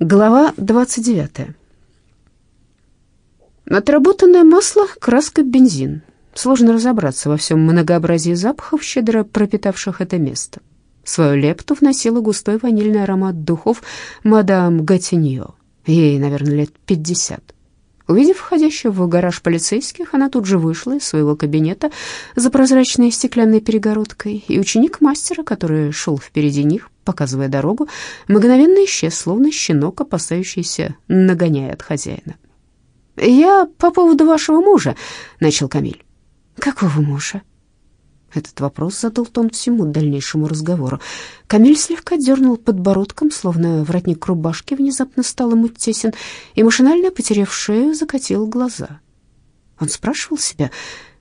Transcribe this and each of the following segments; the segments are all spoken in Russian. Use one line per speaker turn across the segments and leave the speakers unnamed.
Глава 29. Отработанное масло, краска, бензин. Сложно разобраться во всем многообразии запахов, щедро пропитавших это место. Свою лепту вносила густой ванильный аромат духов мадам Гатиньо. Ей, наверное, лет пятьдесят. Увидев входящего в гараж полицейских, она тут же вышла из своего кабинета за прозрачной стеклянной перегородкой, и ученик мастера, который шел впереди них, показывая дорогу, мгновенно исчез, словно щенок, опасающийся, нагоняя от хозяина. «Я по поводу вашего мужа», — начал Камиль. «Какого мужа?» Этот вопрос задал тон всему дальнейшему разговору. Камиль слегка дернул подбородком, словно воротник рубашки внезапно стал ему тесен, и машинально, потеряв шею, закатил глаза. Он спрашивал себя,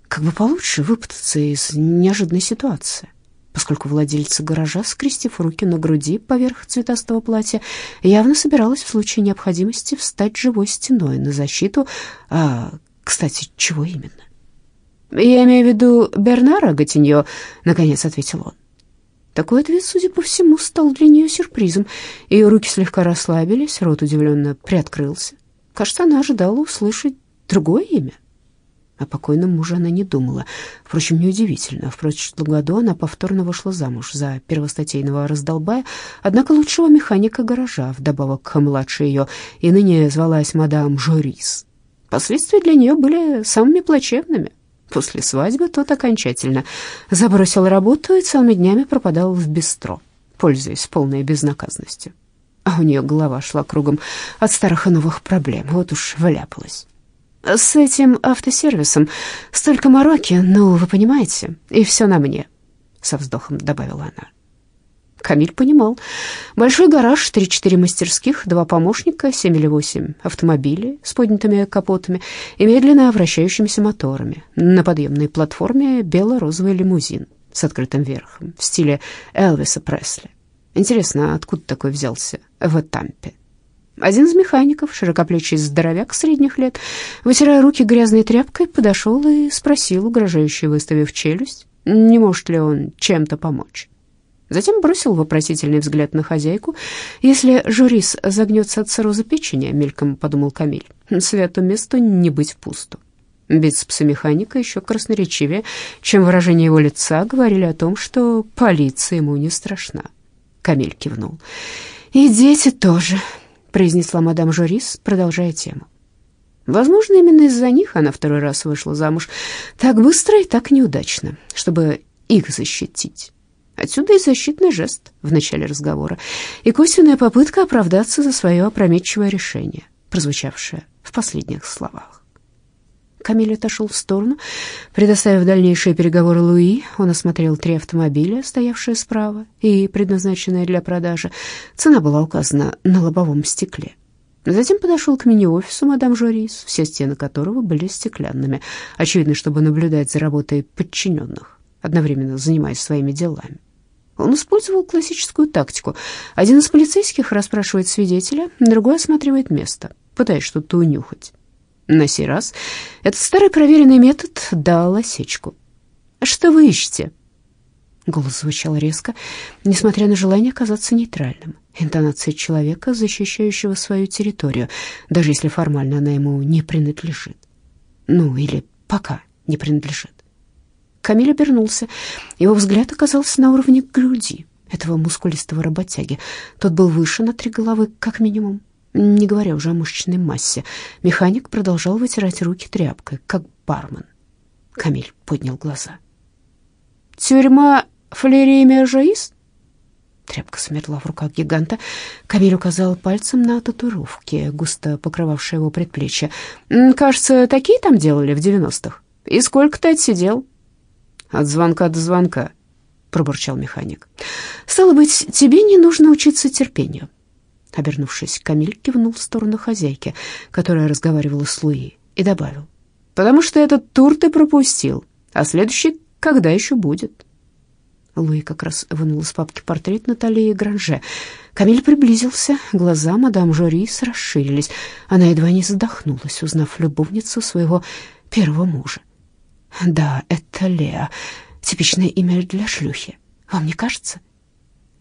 как бы получше выпутаться из неожиданной ситуации. Поскольку владельца гаража, скрестив руки на груди поверх цветастого платья, явно собиралась в случае необходимости встать живой стеной на защиту, а, кстати, чего именно? «Я имею в виду Бернара Гатиньо», — наконец ответил он. Такой ответ, судя по всему, стал для нее сюрпризом. Ее руки слегка расслабились, рот удивленно приоткрылся. Кажется, она ожидала услышать другое имя. О покойном муже она не думала. Впрочем, неудивительно. В прошлом году она повторно вышла замуж за первостатейного раздолбая, однако лучшего механика гаража, вдобавок к младшей ее, и ныне звалась мадам Жорис. Последствия для нее были самыми плачевными. После свадьбы тот окончательно забросил работу и целыми днями пропадал в бистро, пользуясь полной безнаказанностью. А у нее голова шла кругом от старых и новых проблем, вот уж вляпалась. С этим автосервисом столько мороки, ну, вы понимаете, и все на мне, со вздохом добавила она. Камиль понимал. Большой гараж, три-четыре мастерских, два помощника, семь или восемь автомобилей с поднятыми капотами и медленно вращающимися моторами. На подъемной платформе бело-розовый лимузин с открытым верхом в стиле Элвиса Пресли. Интересно, откуда такой взялся в Этампе? Один из механиков, широкоплечий здоровяк средних лет, вытирая руки грязной тряпкой, подошел и спросил, угрожающе выставив челюсть, не может ли он чем-то помочь. Затем бросил вопросительный взгляд на хозяйку. «Если журис загнется от цирроза печени», — мельком подумал Камиль, — «святу месту не быть пусту». Бицепсы механика еще красноречивее, чем выражение его лица, говорили о том, что полиция ему не страшна. Камиль кивнул. «И дети тоже», — произнесла мадам Жорис, продолжая тему. Возможно, именно из-за них она второй раз вышла замуж так быстро и так неудачно, чтобы их защитить. Отсюда и защитный жест в начале разговора, и косвенная попытка оправдаться за свое опрометчивое решение, прозвучавшее в последних словах. Камиль отошел в сторону, предоставив дальнейшие переговоры Луи. Он осмотрел три автомобиля, стоявшие справа и предназначенные для продажи. Цена была указана на лобовом стекле. Затем подошел к мини-офису мадам Жорис, все стены которого были стеклянными, очевидно, чтобы наблюдать за работой подчиненных, одновременно занимаясь своими делами. Он использовал классическую тактику. Один из полицейских расспрашивает свидетеля, другой осматривает место, пытаясь что-то унюхать. На сей раз этот старый проверенный метод дал осечку. «Что вы ищете?» Голос звучал резко, несмотря на желание казаться нейтральным. Интонация человека, защищающего свою территорию, даже если формально она ему не принадлежит. Ну, или пока не принадлежит. Камиль обернулся. Его взгляд оказался на уровне груди этого мускулистого работяги. Тот был выше на три головы, как минимум, не говоря уже о мышечной массе. Механик продолжал вытирать руки тряпкой, как бармен. Камиль поднял глаза. «Тюрьма Флеремия Жоис?» Тряпка смерла в руках гиганта. Камиль указал пальцем на татуировки, густо покрывавшие его предплечье. «Кажется, такие там делали в девяностых. И сколько ты отсидел?» от звонка до звонка», — пробурчал механик. «Стало быть, тебе не нужно учиться терпению». Обернувшись, Камиль кивнул в сторону хозяйки, которая разговаривала с Луи, и добавил. «Потому что этот тур ты пропустил, а следующий когда еще будет?» Луи как раз вынул из папки портрет Натальи Гранже. Камиль приблизился, глаза мадам Жорис расширились. Она едва не задохнулась, узнав любовницу своего первого мужа. Да, это Леа. Типичное имя для шлюхи. Вам не кажется?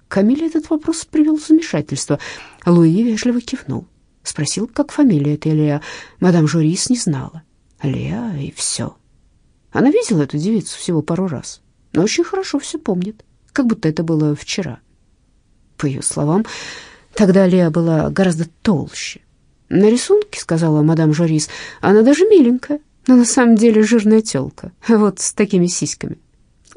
Камиле этот вопрос привел в замешательство. Луи вежливо кивнул. Спросил, как фамилия этой Леа. Мадам Журис не знала. Леа и все. Она видела эту девицу всего пару раз, но очень хорошо все помнит, как будто это было вчера. По ее словам, тогда Леа была гораздо толще. На рисунке, сказала мадам Жорис, она даже миленькая, но на самом деле жирная тёлка, вот с такими сиськами.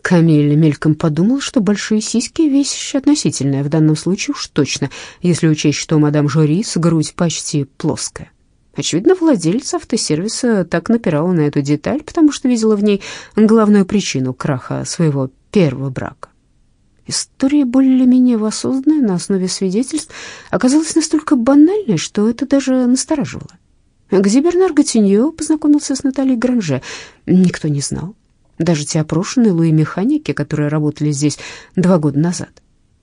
Камиль мельком подумал, что большие сиськи — вещь относительная, в данном случае уж точно, если учесть, что мадам Жорис грудь почти плоская. Очевидно, владелец автосервиса так напирала на эту деталь, потому что видела в ней главную причину краха своего первого брака. История более-менее воссозданная на основе свидетельств оказалась настолько банальной, что это даже настораживало. Где Бернар Гатиньо познакомился с Натальей Гранже, никто не знал. Даже те опрошенные Луи-механики, которые работали здесь два года назад.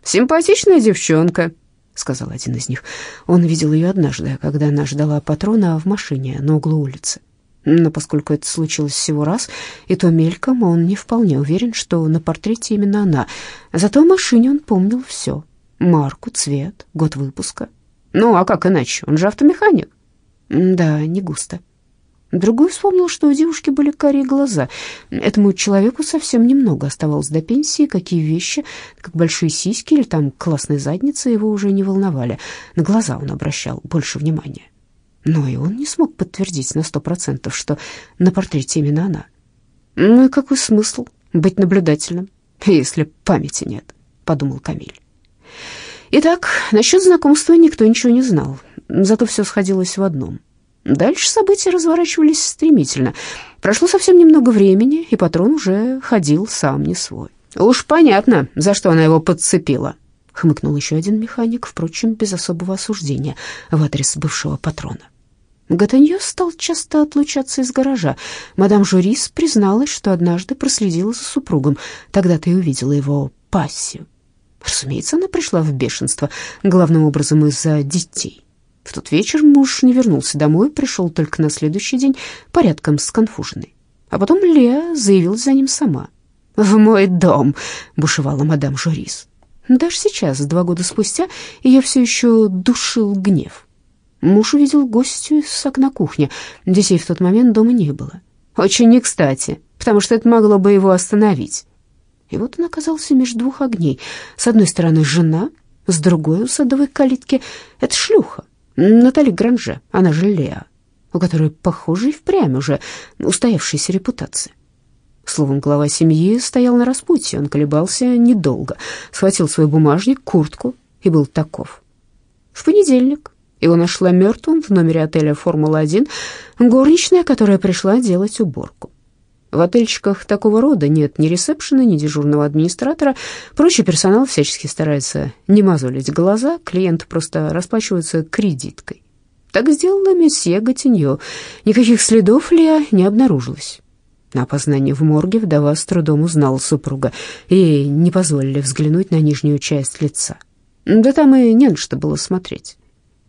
«Симпатичная девчонка», — сказал один из них. Он видел ее однажды, когда она ждала патрона в машине на углу улицы. Но поскольку это случилось всего раз, и то мельком, он не вполне уверен, что на портрете именно она. Зато о машине он помнил все. Марку, цвет, год выпуска. Ну, а как иначе? Он же автомеханик. Да, не густо. Другой вспомнил, что у девушки были карие глаза. Этому человеку совсем немного оставалось до пенсии, какие вещи, как большие сиськи или там классная задница, его уже не волновали. На глаза он обращал больше внимания. Но и он не смог подтвердить на сто процентов, что на портрете именно она. «Ну и какой смысл быть наблюдательным, если памяти нет?» — подумал Камиль. Итак, насчет знакомства никто ничего не знал, зато все сходилось в одном. Дальше события разворачивались стремительно. Прошло совсем немного времени, и патрон уже ходил сам не свой. «Уж понятно, за что она его подцепила», — хмыкнул еще один механик, впрочем, без особого осуждения в адрес бывшего патрона. Гатанье стал часто отлучаться из гаража. Мадам Журис призналась, что однажды проследила за супругом. Тогда-то и увидела его пассию. Разумеется, она пришла в бешенство, главным образом из-за детей. В тот вечер муж не вернулся домой, пришел только на следующий день, порядком сконфуженный. А потом Леа заявилась за ним сама. «В мой дом!» — бушевала мадам Журис. Даже сейчас, два года спустя, ее все еще душил гнев. Муж увидел гостью с окна кухни. Детей в тот момент дома не было. Очень не кстати, потому что это могло бы его остановить. И вот он оказался между двух огней. С одной стороны жена, с другой у садовой калитки — это шлюха. Натали Гранже, она же Леа, у которой, похоже, и впрямь уже устоявшаяся репутация. Словом, глава семьи стоял на распутье, он колебался недолго, схватил свой бумажник, куртку и был таков. В понедельник его нашла мертвым в номере отеля «Формула-1» горничная, которая пришла делать уборку. В отельчиках такого рода нет ни ресепшена, ни дежурного администратора. Прочий персонал всячески старается не мозолить глаза, клиенты просто расплачиваются кредиткой. Так сделала месье Гатиньо. Никаких следов Леа не обнаружилось. На опознание в морге вдова с трудом узнала супруга. Ей не позволили взглянуть на нижнюю часть лица. Да там и не на что было смотреть.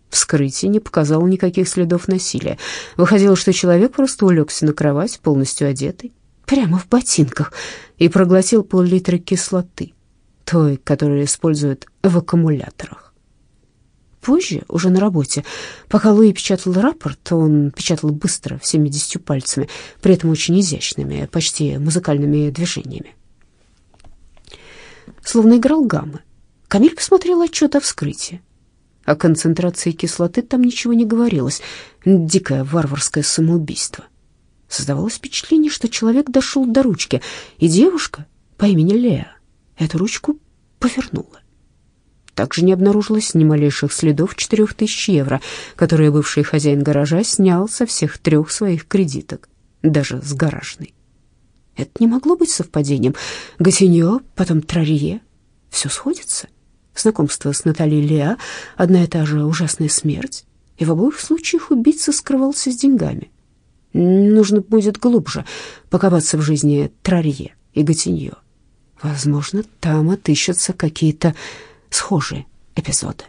Вскрытие не показало никаких следов насилия. Выходило, что человек просто улегся на кровать, полностью одетый, прямо в ботинках, и проглотил пол-литра кислоты, той, которую используют в аккумуляторах. Позже, уже на работе, пока Луи печатал рапорт, он печатал быстро, всеми десятью пальцами, при этом очень изящными, почти музыкальными движениями. Словно играл гаммы. Камиль посмотрел отчет о вскрытии. О концентрации кислоты там ничего не говорилось. Дикое варварское самоубийство. Создавалось впечатление, что человек дошел до ручки, и девушка по имени Леа эту ручку повернула. Также не обнаружилось ни малейших следов четырех тысяч евро, которые бывший хозяин гаража снял со всех трех своих кредиток, даже с гаражной. Это не могло быть совпадением. Гатиньо, потом Трарье. Все сходится знакомство с Натальей Леа, одна и та же ужасная смерть, и в обоих случаях убийца скрывался с деньгами. Нужно будет глубже покопаться в жизни Трарье и Гатиньо. Возможно, там отыщутся какие-то схожие эпизоды.